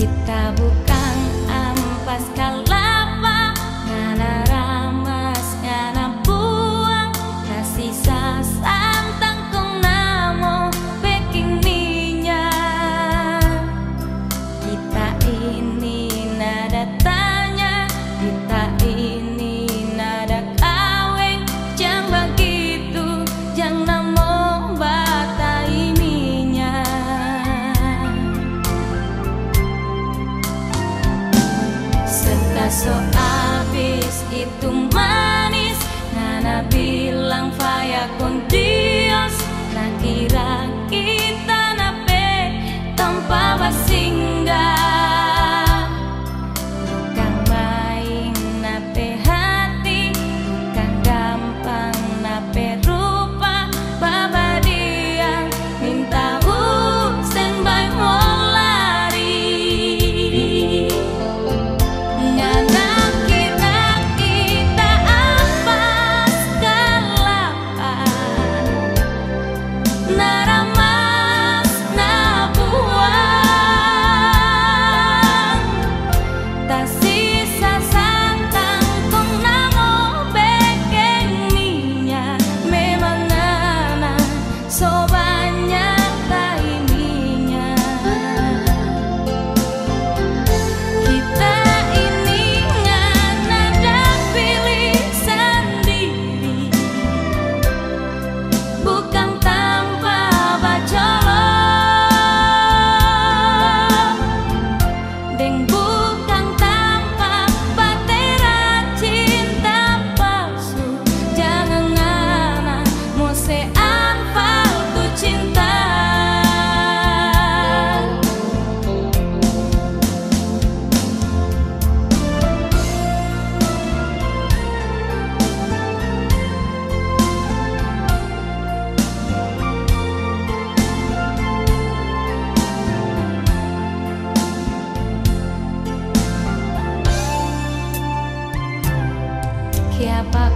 kita buka So habis itu manis. Nana bilang faya kunti siapa